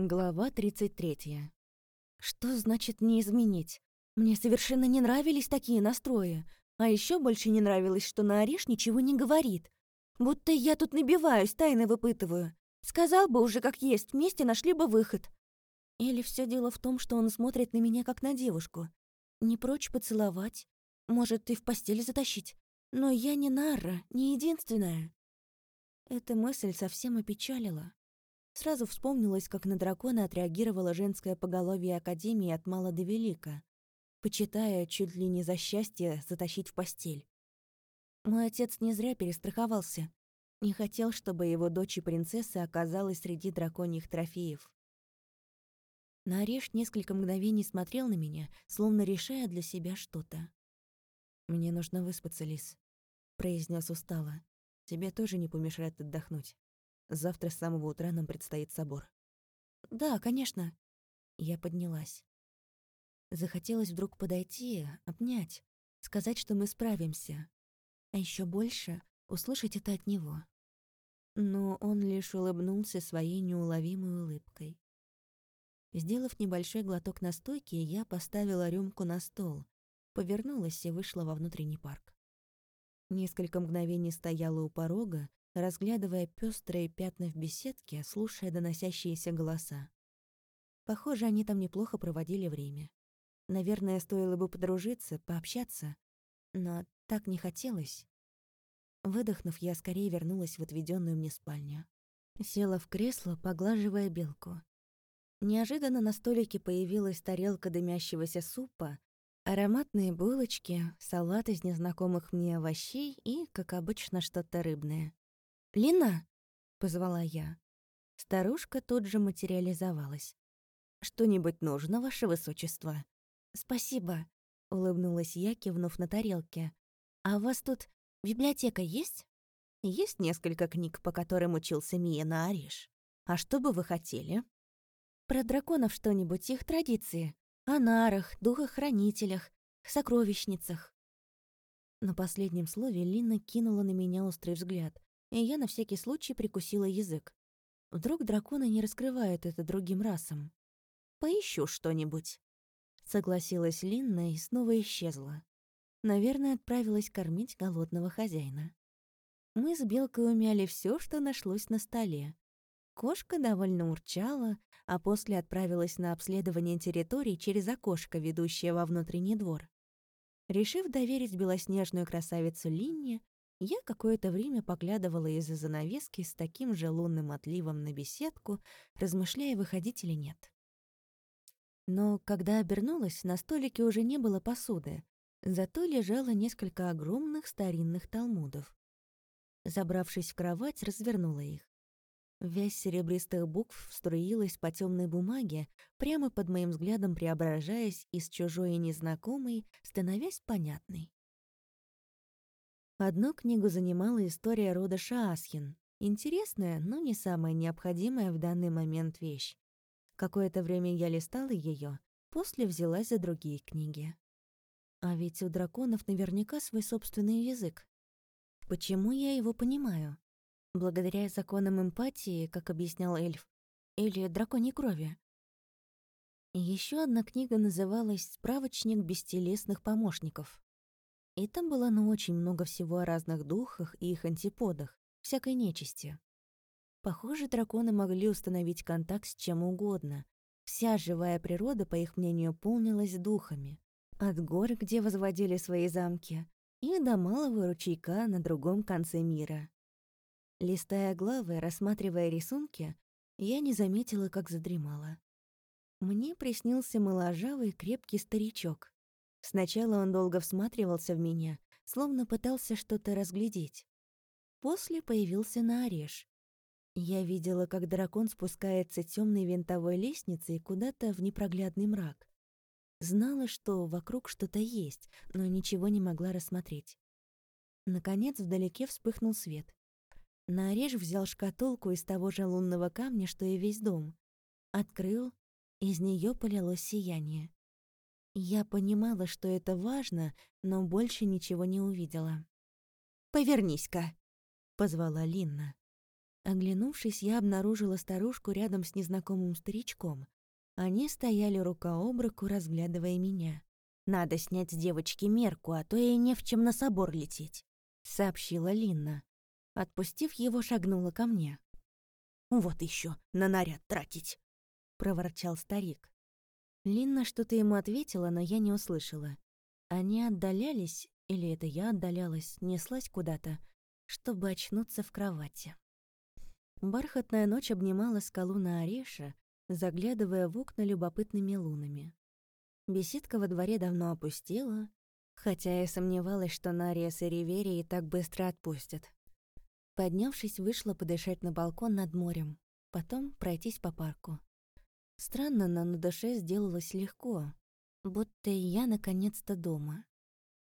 Глава 33. Что значит не изменить? Мне совершенно не нравились такие настрои. А еще больше не нравилось, что на Ореш ничего не говорит. Будто я тут набиваюсь, тайны выпытываю. Сказал бы уже как есть, вместе нашли бы выход. Или все дело в том, что он смотрит на меня как на девушку. Не прочь поцеловать. Может, и в постель затащить. Но я не Нарра, не единственная. Эта мысль совсем опечалила. Сразу вспомнилось, как на дракона отреагировала женское поголовье Академии от мала до велика, почитая чуть ли не за счастье затащить в постель. Мой отец не зря перестраховался. Не хотел, чтобы его дочь и принцесса оказалась среди драконьих трофеев. Нареш несколько мгновений смотрел на меня, словно решая для себя что-то. «Мне нужно выспаться, Лис», — произнес устало. «Тебе тоже не помешает отдохнуть». Завтра с самого утра нам предстоит собор. Да, конечно. Я поднялась. Захотелось вдруг подойти, обнять, сказать, что мы справимся. А еще больше услышать это от него. Но он лишь улыбнулся своей неуловимой улыбкой. Сделав небольшой глоток настойки, я поставила рюмку на стол, повернулась и вышла во внутренний парк. Несколько мгновений стояла у порога, разглядывая пестрые пятна в беседке, слушая доносящиеся голоса. Похоже, они там неплохо проводили время. Наверное, стоило бы подружиться, пообщаться, но так не хотелось. Выдохнув, я скорее вернулась в отведенную мне спальню. Села в кресло, поглаживая белку. Неожиданно на столике появилась тарелка дымящегося супа, ароматные булочки, салат из незнакомых мне овощей и, как обычно, что-то рыбное. «Лина!» — позвала я. Старушка тут же материализовалась. «Что-нибудь нужно, ваше высочество?» «Спасибо», — улыбнулась я, кивнув на тарелке. «А у вас тут библиотека есть?» «Есть несколько книг, по которым учился Мия на Ариш. А что бы вы хотели?» «Про драконов что-нибудь, их традиции. О нарах, духохранителях, сокровищницах». На последнем слове Лина кинула на меня острый взгляд, и я на всякий случай прикусила язык. Вдруг драконы не раскрывают это другим расам. «Поищу что-нибудь», — согласилась Линна и снова исчезла. Наверное, отправилась кормить голодного хозяина. Мы с Белкой умяли все, что нашлось на столе. Кошка довольно урчала, а после отправилась на обследование территории через окошко, ведущее во внутренний двор. Решив доверить белоснежную красавицу Линне, я какое-то время поглядывала из-за занавески с таким же лунным отливом на беседку, размышляя, выходить или нет. Но когда обернулась, на столике уже не было посуды, зато лежало несколько огромных старинных талмудов. Забравшись в кровать, развернула их. Вязь серебристых букв струилась по темной бумаге, прямо под моим взглядом преображаясь из чужой и незнакомой, становясь понятной. Одну книгу занимала история рода Шаасхин. Интересная, но не самая необходимая в данный момент вещь. Какое-то время я листала ее, после взялась за другие книги. А ведь у драконов наверняка свой собственный язык. Почему я его понимаю? Благодаря законам эмпатии, как объяснял эльф, или драконьей крови. Еще одна книга называлась «Справочник бестелесных помощников». И там было ну очень много всего о разных духах и их антиподах, всякой нечисти. Похоже, драконы могли установить контакт с чем угодно. Вся живая природа, по их мнению, полнилась духами. От гор, где возводили свои замки, и до малого ручейка на другом конце мира. Листая главы, рассматривая рисунки, я не заметила, как задремала. Мне приснился моложавый крепкий старичок. Сначала он долго всматривался в меня, словно пытался что-то разглядеть. После появился на ореш. Я видела, как дракон спускается темной винтовой лестницей куда-то в непроглядный мрак. Знала, что вокруг что-то есть, но ничего не могла рассмотреть. Наконец вдалеке вспыхнул свет. Наореж взял шкатулку из того же лунного камня, что и весь дом. Открыл, из нее полилось сияние. Я понимала, что это важно, но больше ничего не увидела. «Повернись-ка», — позвала Линна. Оглянувшись, я обнаружила старушку рядом с незнакомым старичком. Они стояли рука об руку, разглядывая меня. «Надо снять с девочки мерку, а то ей не в чем на собор лететь», — сообщила Линна. Отпустив его, шагнула ко мне. «Вот еще на наряд тратить», — проворчал старик. Линна что-то ему ответила, но я не услышала. Они отдалялись, или это я отдалялась, неслась куда-то, чтобы очнуться в кровати. Бархатная ночь обнимала скалу на Ореша, заглядывая в окна любопытными лунами. Беседка во дворе давно опустела, хотя я сомневалась, что Нариас и Риверии так быстро отпустят. Поднявшись, вышла подышать на балкон над морем, потом пройтись по парку. Странно, но на душе сделалось легко, будто я наконец-то дома.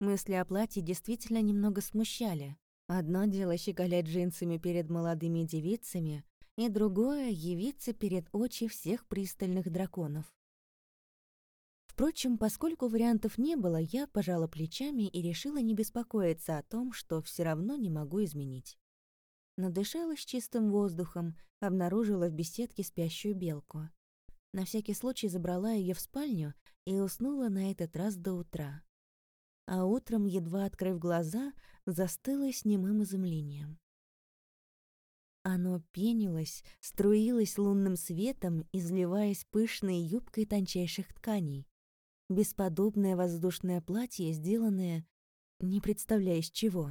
Мысли о платье действительно немного смущали. Одно дело щеголять джинсами перед молодыми девицами, и другое — явиться перед очи всех пристальных драконов. Впрочем, поскольку вариантов не было, я пожала плечами и решила не беспокоиться о том, что все равно не могу изменить. Надышалась чистым воздухом, обнаружила в беседке спящую белку. На всякий случай забрала ее в спальню и уснула на этот раз до утра. А утром, едва открыв глаза, застыла с немым изумлением. Оно пенилось, струилось лунным светом, изливаясь пышной юбкой тончайших тканей. Бесподобное воздушное платье, сделанное, не представляя из чего.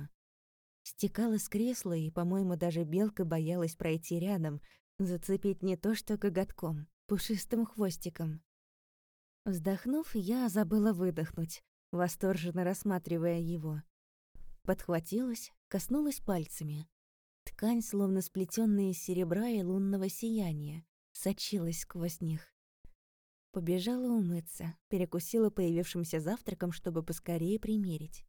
Стекала с кресла, и, по-моему, даже белка боялась пройти рядом, зацепить не то что коготком, пушистым хвостиком. Вздохнув, я забыла выдохнуть, восторженно рассматривая его. Подхватилась, коснулась пальцами. Ткань, словно сплетенная из серебра и лунного сияния, сочилась сквозь них. Побежала умыться, перекусила появившимся завтраком, чтобы поскорее примерить.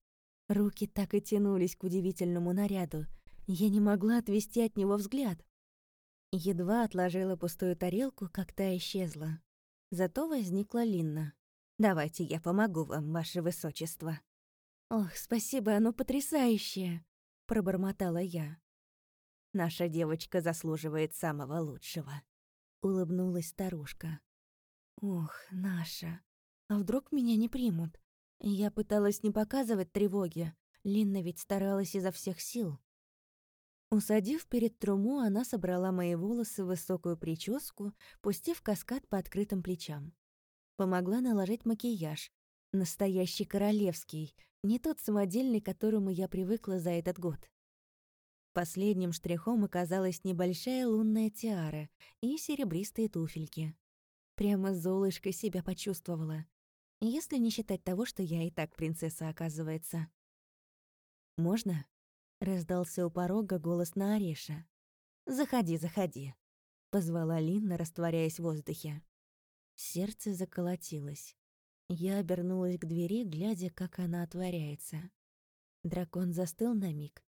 Руки так и тянулись к удивительному наряду. Я не могла отвести от него взгляд. Едва отложила пустую тарелку, как та исчезла. Зато возникла Линна. «Давайте я помогу вам, ваше высочество». «Ох, спасибо, оно потрясающее!» — пробормотала я. «Наша девочка заслуживает самого лучшего», — улыбнулась старушка. «Ох, наша. А вдруг меня не примут? Я пыталась не показывать тревоги. Линна ведь старалась изо всех сил. Усадив перед труму, она собрала мои волосы в высокую прическу, пустив каскад по открытым плечам. Помогла наложить макияж. Настоящий королевский, не тот самодельный, к которому я привыкла за этот год. Последним штрихом оказалась небольшая лунная тиара и серебристые туфельки. Прямо Золушкой себя почувствовала. Если не считать того, что я и так принцесса, оказывается. «Можно?» Раздался у порога голос на Ореша. «Заходи, заходи», — позвала Линна, растворяясь в воздухе. Сердце заколотилось. Я обернулась к двери, глядя, как она отворяется. Дракон застыл на миг.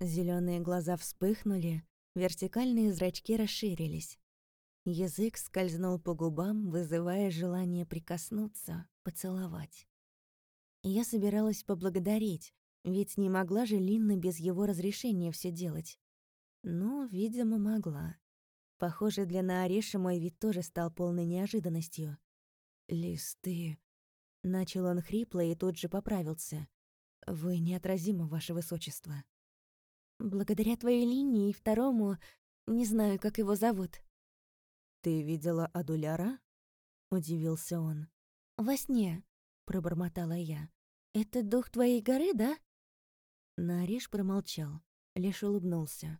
Зеленые глаза вспыхнули, вертикальные зрачки расширились. Язык скользнул по губам, вызывая желание прикоснуться, поцеловать. Я собиралась поблагодарить, ведь не могла же Линна без его разрешения все делать. Но, видимо, могла. Похоже, для Наареша мой вид тоже стал полной неожиданностью. «Листы...» Начал он хрипло и тут же поправился. «Вы неотразимы, ваше высочество». «Благодаря твоей линии и второму... Не знаю, как его зовут». «Ты видела Адуляра?» — удивился он. «Во сне», — пробормотала я. «Это дух твоей горы, да?» Нариш промолчал, лишь улыбнулся.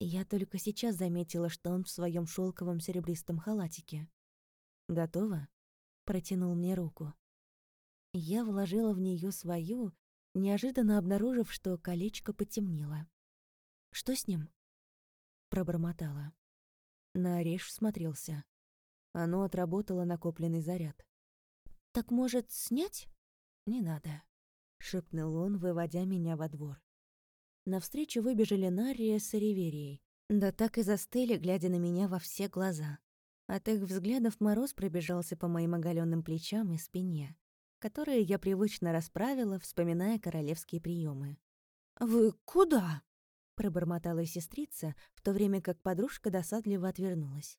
Я только сейчас заметила, что он в своем шелковом серебристом халатике. «Готово?» — протянул мне руку. Я вложила в нее свою, неожиданно обнаружив, что колечко потемнело. «Что с ним?» — пробормотала. Нариш смотрелся. Оно отработало накопленный заряд. «Так, может, снять?» «Не надо», шепнул он, выводя меня во двор. Навстречу выбежали Нария с Риверией. Да так и застыли, глядя на меня во все глаза. От их взглядов мороз пробежался по моим оголенным плечам и спине, которые я привычно расправила, вспоминая королевские приемы. «Вы куда?» — пробормотала сестрица, в то время как подружка досадливо отвернулась.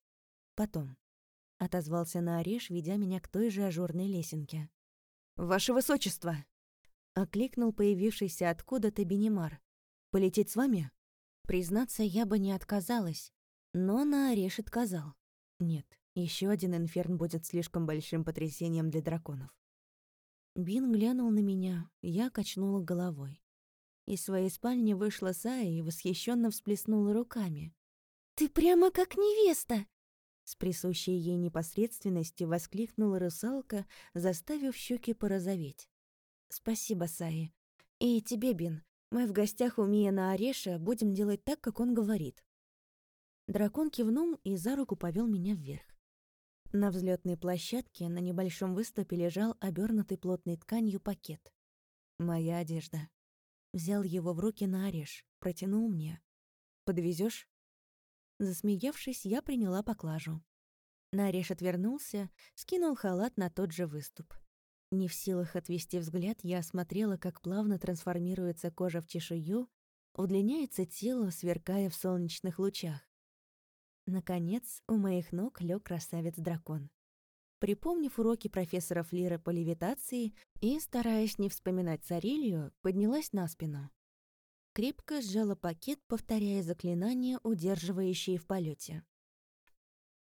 «Потом», — отозвался на ореш, ведя меня к той же ажурной лесенке. «Ваше высочество!» — окликнул появившийся откуда-то Бенимар. «Полететь с вами?» Признаться, я бы не отказалась, но на ореш отказал. Нет, еще один инферн будет слишком большим потрясением для драконов. Бин глянул на меня, я качнула головой. Из своей спальни вышла Сая и восхищенно всплеснула руками. «Ты прямо как невеста!» С присущей ей непосредственностью воскликнула русалка, заставив щеки порозоветь. «Спасибо, Саи. И тебе, Бин. Мы в гостях у Мия Ореша будем делать так, как он говорит». Дракон кивнул и за руку повел меня вверх. На взлетной площадке на небольшом выступе лежал обернутый плотной тканью пакет. Моя одежда. Взял его в руки на ореш, протянул мне. Подвезешь? Засмеявшись, я приняла поклажу. Нареш отвернулся, скинул халат на тот же выступ. Не в силах отвести взгляд, я осмотрела, как плавно трансформируется кожа в чешую, удлиняется тело, сверкая в солнечных лучах. Наконец, у моих ног лег красавец-дракон. Припомнив уроки профессора Флира по левитации и, стараясь не вспоминать царилью, поднялась на спину. Крепко сжала пакет, повторяя заклинания, удерживающие в полете.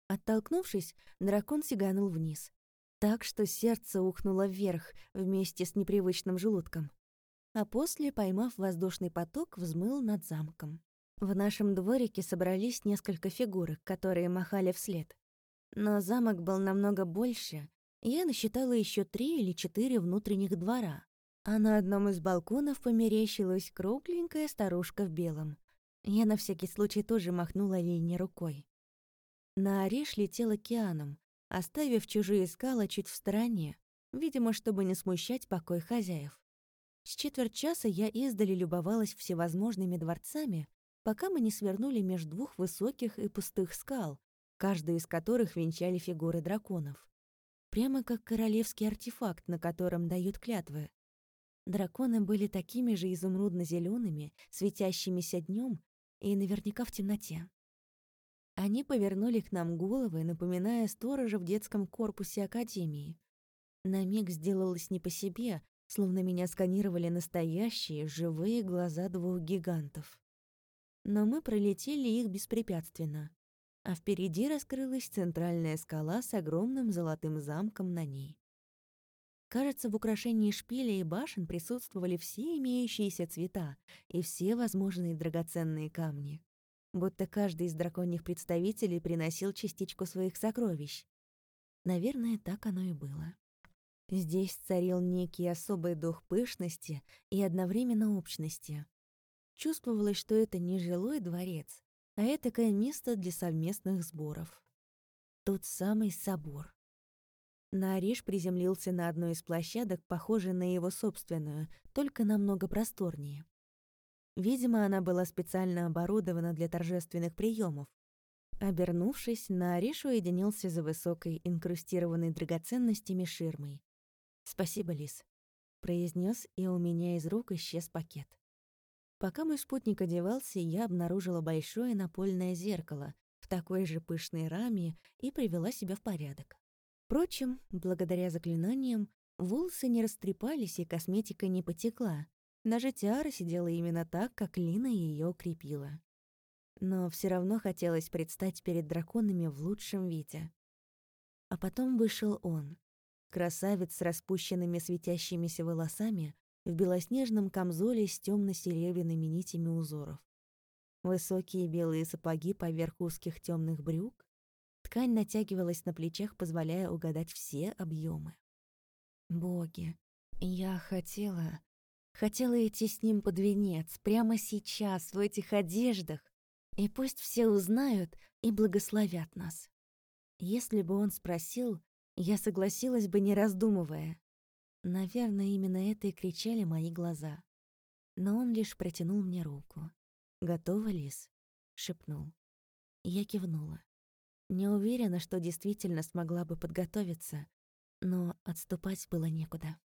Оттолкнувшись, дракон сиганул вниз. Так что сердце ухнуло вверх вместе с непривычным желудком. А после, поймав воздушный поток, взмыл над замком. В нашем дворике собрались несколько фигурок, которые махали вслед. Но замок был намного больше, я насчитала еще три или четыре внутренних двора. А на одном из балконов померещилась кругленькая старушка в белом. Я на всякий случай тоже махнула Лине рукой. На ореш летел океаном, оставив чужие скалы чуть в стороне, видимо, чтобы не смущать покой хозяев. С четверть часа я издали любовалась всевозможными дворцами, пока мы не свернули между двух высоких и пустых скал, каждую из которых венчали фигуры драконов. Прямо как королевский артефакт, на котором дают клятвы. Драконы были такими же изумрудно зелеными светящимися днем и наверняка в темноте. Они повернули к нам головы, напоминая сторожа в детском корпусе Академии. На миг сделалось не по себе, словно меня сканировали настоящие, живые глаза двух гигантов но мы пролетели их беспрепятственно, а впереди раскрылась центральная скала с огромным золотым замком на ней. Кажется, в украшении шпиля и башен присутствовали все имеющиеся цвета и все возможные драгоценные камни. Будто каждый из драконьих представителей приносил частичку своих сокровищ. Наверное, так оно и было. Здесь царил некий особый дух пышности и одновременно общности. Чувствовалось, что это не жилой дворец, а этакое место для совместных сборов. Тот самый собор. Нариш приземлился на одной из площадок, похожей на его собственную, только намного просторнее. Видимо, она была специально оборудована для торжественных приемов. Обернувшись, Нариш уединился за высокой, инкрустированной драгоценностями ширмой. «Спасибо, Лис», — произнес, и у меня из рук исчез пакет. Пока мой спутник одевался, я обнаружила большое напольное зеркало в такой же пышной раме и привела себя в порядок. Впрочем, благодаря заклинаниям, волосы не растрепались и косметика не потекла. Даже тиара сидела именно так, как Лина ее укрепила. Но все равно хотелось предстать перед драконами в лучшем виде. А потом вышел он. Красавец с распущенными светящимися волосами, в белоснежном камзоле с темно-серебряными нитями узоров. Высокие белые сапоги поверх узких темных брюк. Ткань натягивалась на плечах, позволяя угадать все объемы. Боги, я хотела... Хотела идти с ним под венец, прямо сейчас, в этих одеждах, и пусть все узнают и благословят нас. Если бы он спросил, я согласилась бы, не раздумывая. Наверное, именно это и кричали мои глаза. Но он лишь протянул мне руку. «Готова, Лис?» — шепнул. Я кивнула. Не уверена, что действительно смогла бы подготовиться, но отступать было некуда.